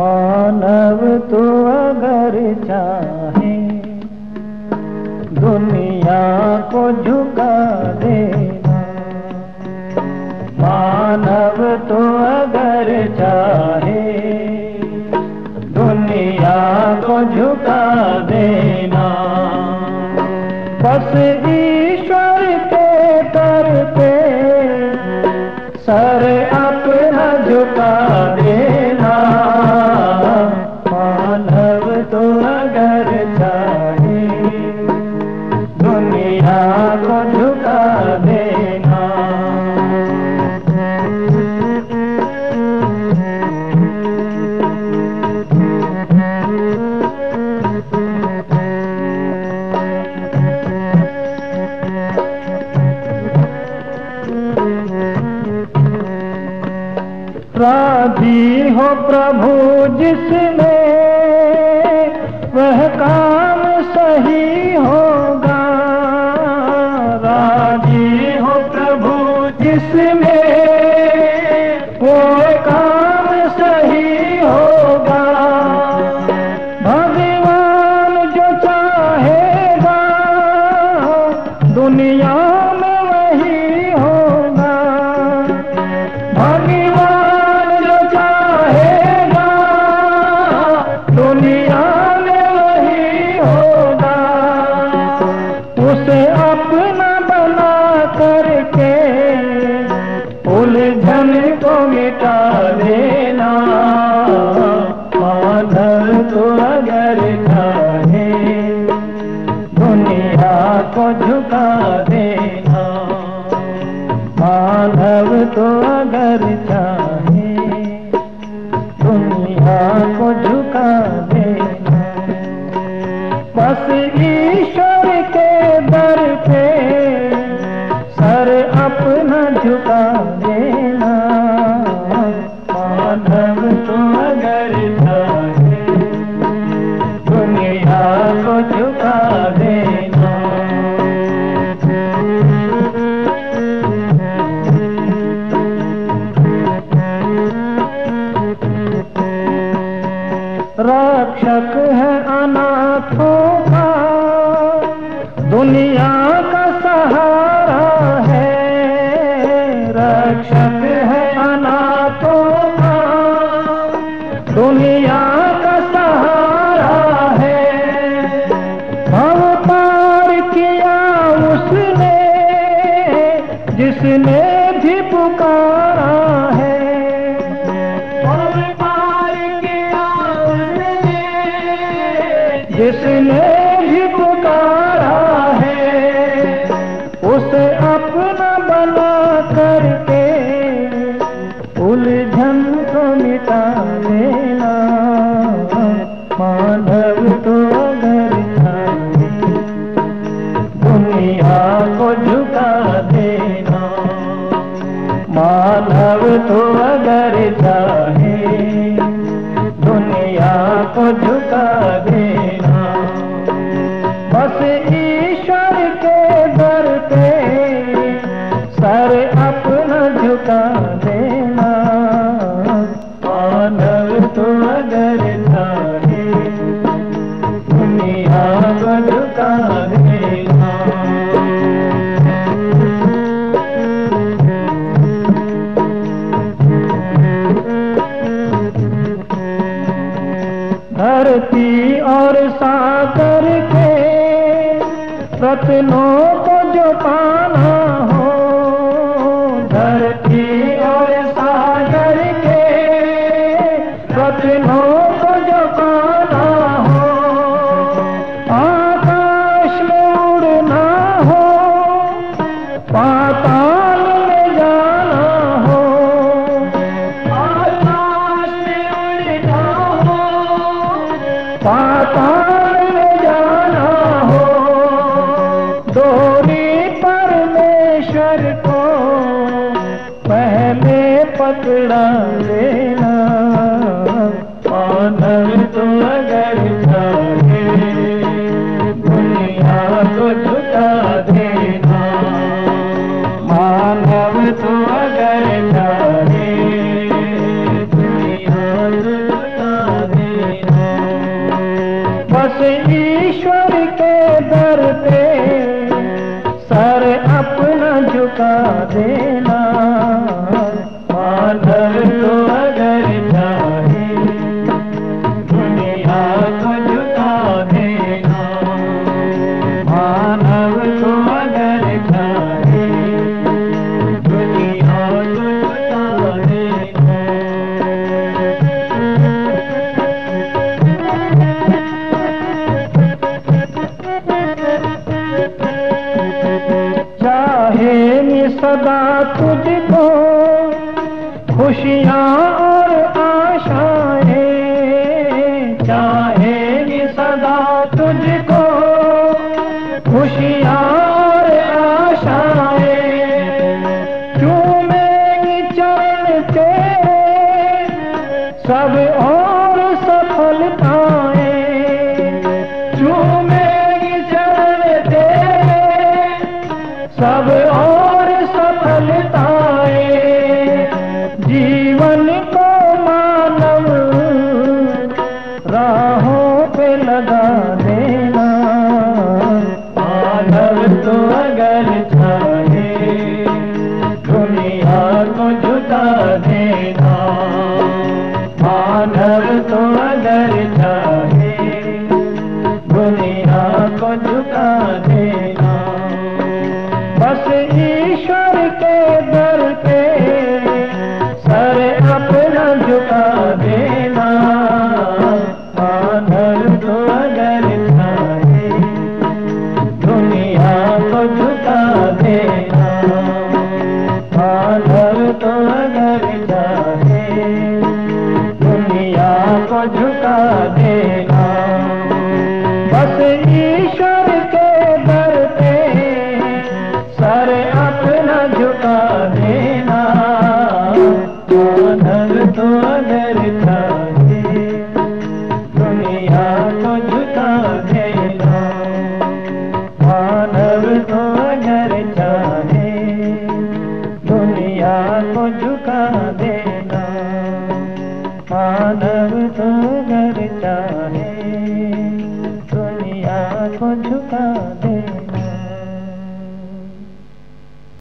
मानव तो अगर चाहे दुनिया को झुका प्रभु जिसमें वह काम सही होगा। राज़ी हो प्रभु जिसमें वो काम सही होगा। भगवान जो चाहेगा, दुनिया अपना बना करके उलझन को मिटा देना। माधव तो अगर चाहे दुनिया को झुका दुनिया का सहारा है। रक्षक है अनाथों का। दुनिया का सहारा है। भव पार किया उसने, जिसने भी पुकारा है। भव पार किया जिसने भी पुकारा तो अगर चाहे, दुनिया को झुका देना। बस ईश्वर के दर पे सर अपना झुका देना। मानव तो अगर चाहे, दुनिया धरती और सागर के रत्नों को जो पाना पाताल passei सब और सफलताएँ चूमेंगी चरण तेरे सब और सफलताएँ जीवन को मानव राहों पे लगा देना। मानव तो अगर चाहे, दुनिया माधव तो अदर चाहे दुनिया को झुका देना। बस ईश्वर के दर पे सर अपना झुका देना। माधव तो अदर चाहे दुनिया को झुका देना। माधव तो अदर को जो